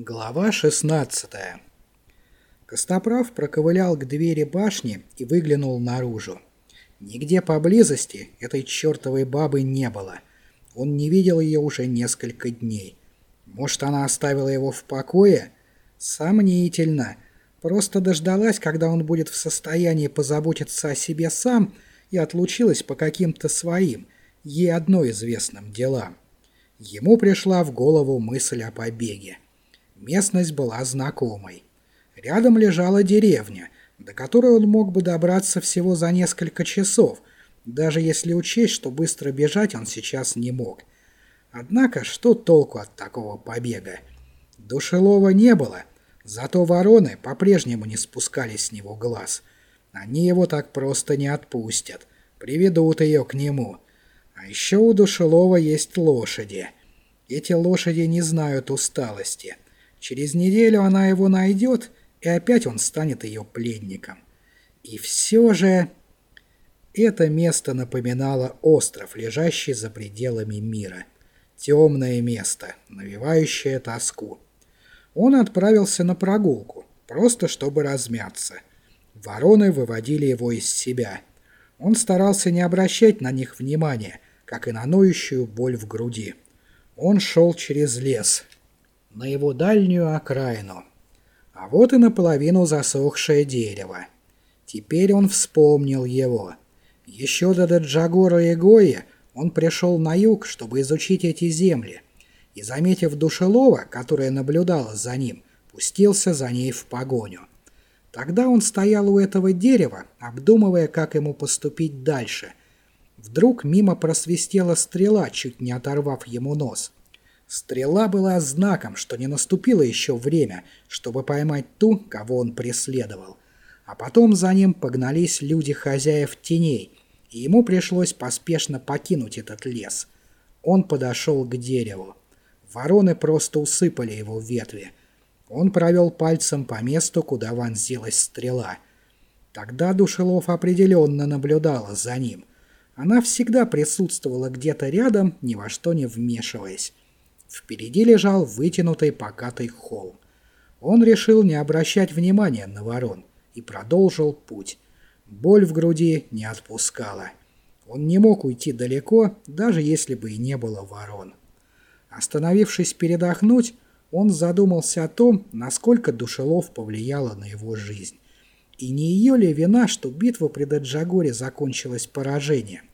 Глава 16 Костоправ проковылял к двери башни и выглянул наружу. Нигде поблизости этой чертовой бабы не было. Он не видел ее уже несколько дней. Может, она оставила его в покое? Сомнительно. Просто дождалась, когда он будет в состоянии позаботиться о себе сам, и отлучилась по каким-то своим, ей одно известным делам. Ему пришла в голову мысль о побеге. Местность была знакомой. Рядом лежала деревня, до которой он мог бы добраться всего за несколько часов, даже если учесть, что быстро бежать он сейчас не мог. Однако, что толку от такого побега? Душелова не было, зато вороны по-прежнему не спускали с него глаз. Они его так просто не отпустят, приведут ее к нему. А еще у Душелова есть лошади. Эти лошади не знают усталости. Через неделю она его найдет, и опять он станет ее пленником. И все же... Это место напоминало остров, лежащий за пределами мира. Темное место, навевающее тоску. Он отправился на прогулку, просто чтобы размяться. Вороны выводили его из себя. Он старался не обращать на них внимания, как и на ноющую боль в груди. Он шел через лес, на его дальнюю окраину. А вот и наполовину засохшее дерево. Теперь он вспомнил его. Еще до Даджагора и Гои он пришел на юг, чтобы изучить эти земли, и, заметив Душелова, которая наблюдала за ним, пустился за ней в погоню. Тогда он стоял у этого дерева, обдумывая, как ему поступить дальше. Вдруг мимо просвистела стрела, чуть не оторвав ему нос. Стрела была знаком, что не наступило еще время, чтобы поймать ту, кого он преследовал. А потом за ним погнались люди хозяев теней, и ему пришлось поспешно покинуть этот лес. Он подошел к дереву. Вороны просто усыпали его ветви. Он провел пальцем по месту, куда вонзилась стрела. Тогда Душелов определенно наблюдала за ним. Она всегда присутствовала где-то рядом, ни во что не вмешиваясь. Впереди лежал вытянутый покатый холм. Он решил не обращать внимания на ворон и продолжил путь. Боль в груди не отпускала. Он не мог уйти далеко, даже если бы и не было ворон. Остановившись передохнуть, он задумался о том, насколько Душелов повлияла на его жизнь. И не ее ли вина, что битва при Даджагоре закончилась поражением?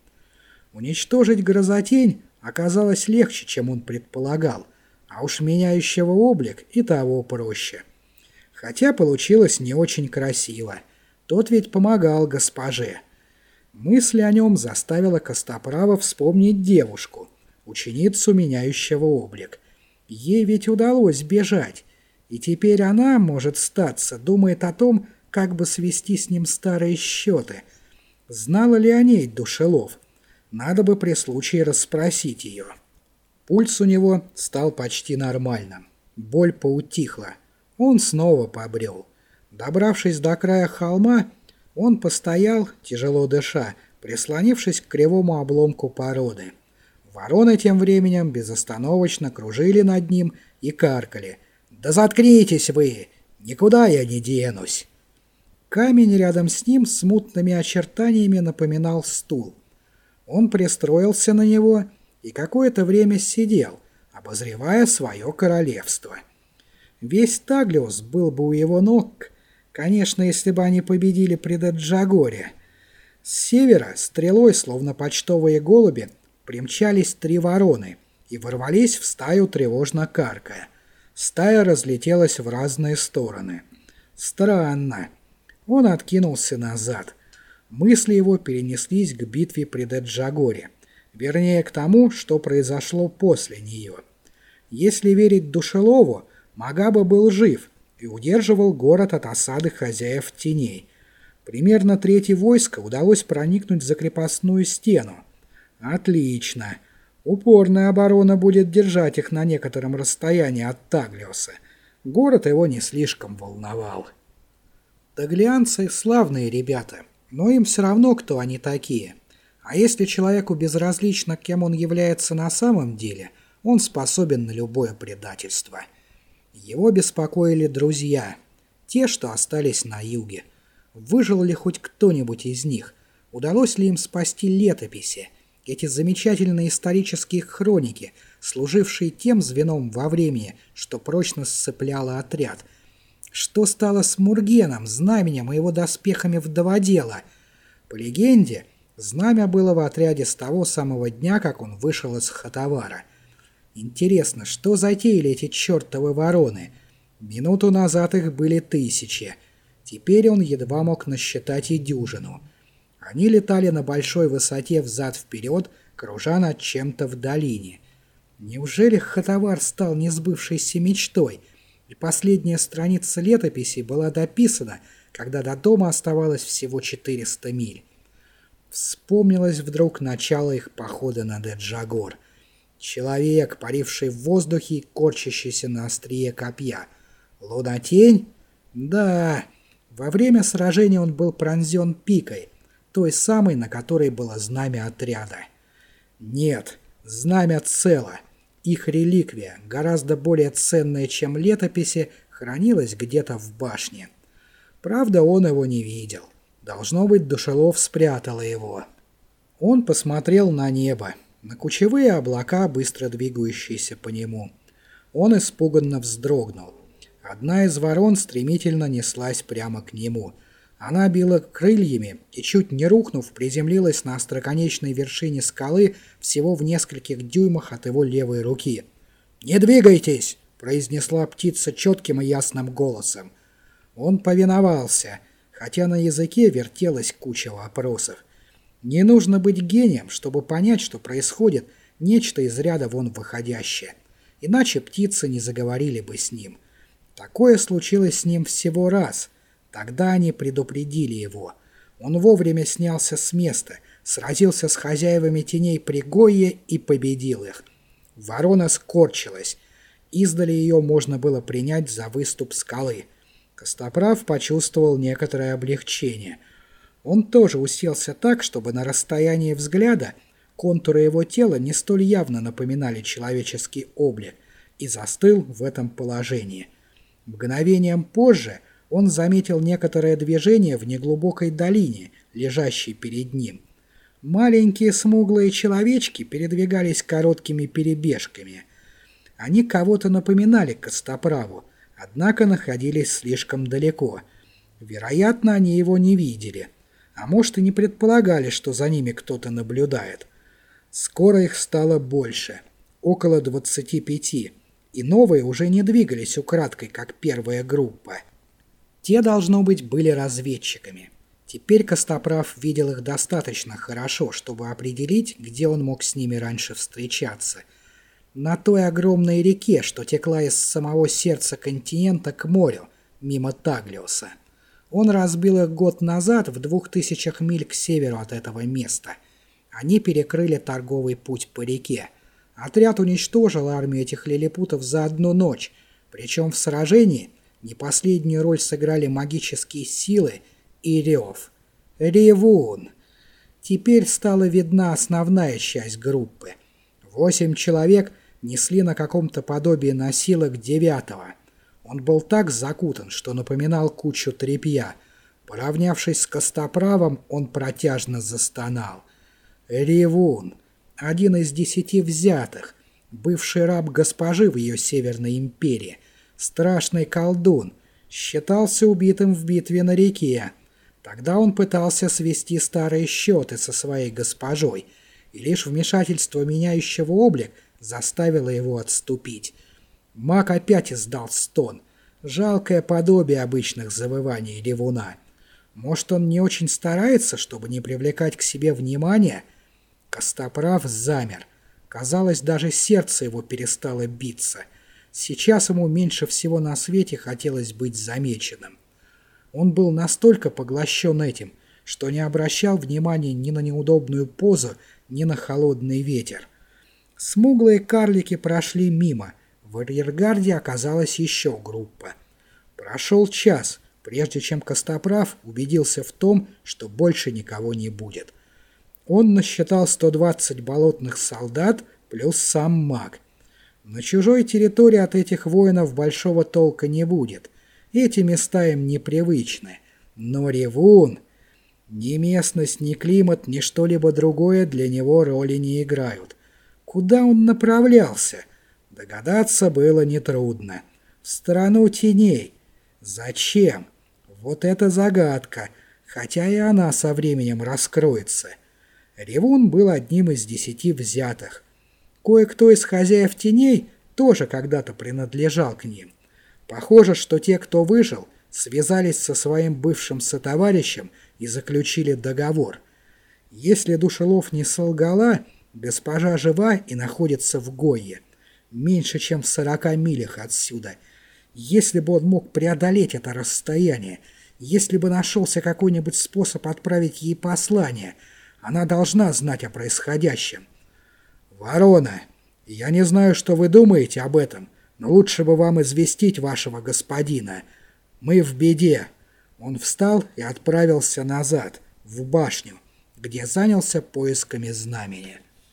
Уничтожить грозотень оказалось легче, чем он предполагал, а уж меняющего облик и того проще. Хотя получилось не очень красиво. Тот ведь помогал госпоже. Мысль о нем заставила Костоправа вспомнить девушку, ученицу меняющего облик. Ей ведь удалось бежать, и теперь она, может статься, думает о том, как бы свести с ним старые счеты. Знала ли о ней Душелов? Надо бы при случае расспросить ее. Пульс у него стал почти нормальным. Боль поутихла. Он снова побрел. Добравшись до края холма, он постоял, тяжело дыша, прислонившись к кривому обломку породы. Вороны тем временем безостановочно кружили над ним и каркали. «Да заткнитесь вы! Никуда я не денусь!» Камень рядом с ним с мутными очертаниями напоминал стул. Он пристроился на него и какое-то время сидел, обозревая свое королевство. Весь Таглиус был бы у его ног, конечно, если бы они победили при Даджагоре. С севера, стрелой, словно почтовые голуби, примчались три вороны и ворвались в стаю тревожно каркая. Стая разлетелась в разные стороны. Странно. Он откинулся назад – Мысли его перенеслись к битве при Деджагоре, вернее к тому, что произошло после нее. Если верить Душелову, Магаба был жив и удерживал город от осады хозяев теней. Примерно третье войско удалось проникнуть за крепостную стену. Отлично. Упорная оборона будет держать их на некотором расстоянии от Таглиоса. Город его не слишком волновал. Таглианцы славные ребята но им все равно, кто они такие. А если человеку безразлично, кем он является на самом деле, он способен на любое предательство. Его беспокоили друзья, те, что остались на юге. Выжил ли хоть кто-нибудь из них? Удалось ли им спасти летописи? Эти замечательные исторические хроники, служившие тем звеном во времени, что прочно сцепляло отряд. Что стало с Мургеном, знаменем и его доспехами вдоводела? По легенде, знамя было в отряде с того самого дня, как он вышел из Хатавара. Интересно, что затеяли эти чертовы вороны? Минуту назад их были тысячи. Теперь он едва мог насчитать и дюжину. Они летали на большой высоте взад-вперед, кружа над чем-то в долине. Неужели Хатавар стал несбывшейся мечтой, и последняя страница летописи была дописана, когда до дома оставалось всего 400 миль? Вспомнилось вдруг начало их похода на Деджагор. Человек, паривший в воздухе и корчащийся на острие копья. Лунатень? Да, во время сражения он был пронзен пикой, той самой, на которой было знамя отряда. Нет, знамя цело. Их реликвия, гораздо более ценная, чем летописи, хранилась где-то в башне. Правда, он его не видел. Должно быть, Душелов спрятала его. Он посмотрел на небо, на кучевые облака, быстро двигающиеся по нему. Он испуганно вздрогнул. Одна из ворон стремительно неслась прямо к нему. Она била крыльями и, чуть не рухнув, приземлилась на остроконечной вершине скалы всего в нескольких дюймах от его левой руки. «Не двигайтесь!» — произнесла птица четким и ясным голосом. Он повиновался, хотя на языке вертелась куча вопросов. Не нужно быть гением, чтобы понять, что происходит нечто из ряда вон выходящее. Иначе птицы не заговорили бы с ним. Такое случилось с ним всего раз. Тогда они предупредили его. Он вовремя снялся с места, сразился с хозяевами теней Пригойе и победил их. Ворона скорчилась. Издали ее можно было принять за выступ скалы. Костоправ почувствовал некоторое облегчение. Он тоже уселся так, чтобы на расстоянии взгляда контуры его тела не столь явно напоминали человеческий облик, и застыл в этом положении. Мгновением позже он заметил некоторое движение в неглубокой долине, лежащей перед ним. Маленькие смуглые человечки передвигались короткими перебежками. Они кого-то напоминали Костоправу, однако находились слишком далеко. Вероятно, они его не видели, а может и не предполагали, что за ними кто-то наблюдает. Скоро их стало больше, около 25 и новые уже не двигались украдкой, как первая группа. Те, должно быть, были разведчиками. Теперь Костоправ видел их достаточно хорошо, чтобы определить, где он мог с ними раньше встречаться. На той огромной реке, что текла из самого сердца континента к морю, мимо Таглиоса. Он разбил их год назад в двух тысячах миль к северу от этого места. Они перекрыли торговый путь по реке. Отряд уничтожил армию этих лилипутов за одну ночь, причем в сражении не последнюю роль сыграли магические силы и рев. Ревун! Теперь стала видна основная часть группы. Восемь человек несли на каком-то подобии носилок девятого. Он был так закутан, что напоминал кучу тряпья. Поравнявшись с костоправом, он протяжно застонал. Ревун! один из десяти взятых, бывший раб госпожи в ее Северной империи, страшный колдун, считался убитым в битве на реке. Тогда он пытался свести старые счеты со своей госпожой, и лишь вмешательство меняющего облик заставило его отступить. Маг опять издал стон, жалкое подобие обычных завываний ревуна. Может, он не очень старается, чтобы не привлекать к себе внимания, Костоправ замер. Казалось, даже сердце его перестало биться. Сейчас ему меньше всего на свете хотелось быть замеченным. Он был настолько поглощен этим, что не обращал внимания ни на неудобную позу, ни на холодный ветер. Смуглые карлики прошли мимо. В арьергарде оказалась еще группа. Прошел час, прежде чем Костоправ убедился в том, что больше никого не будет. Он насчитал 120 болотных солдат плюс сам маг. На чужой территории от этих воинов большого толка не будет. Эти места им непривычны. Но Ревун... Ни местность, ни климат, ни что-либо другое для него роли не играют. Куда он направлялся? Догадаться было нетрудно. В страну теней. Зачем? Вот это загадка, хотя и она со временем раскроется. Ревун был одним из десяти взятых. Кое-кто из хозяев теней тоже когда-то принадлежал к ним. Похоже, что те, кто выжил, связались со своим бывшим сотоварищем и заключили договор. Если Душелов не солгала, госпожа жива и находится в Гойе, меньше чем в сорока милях отсюда. Если бы он мог преодолеть это расстояние, если бы нашелся какой-нибудь способ отправить ей послание, она должна знать о происходящем. «Ворона, я не знаю, что вы думаете об этом, но лучше бы вам известить вашего господина. Мы в беде». Он встал и отправился назад, в башню, где занялся поисками знамени.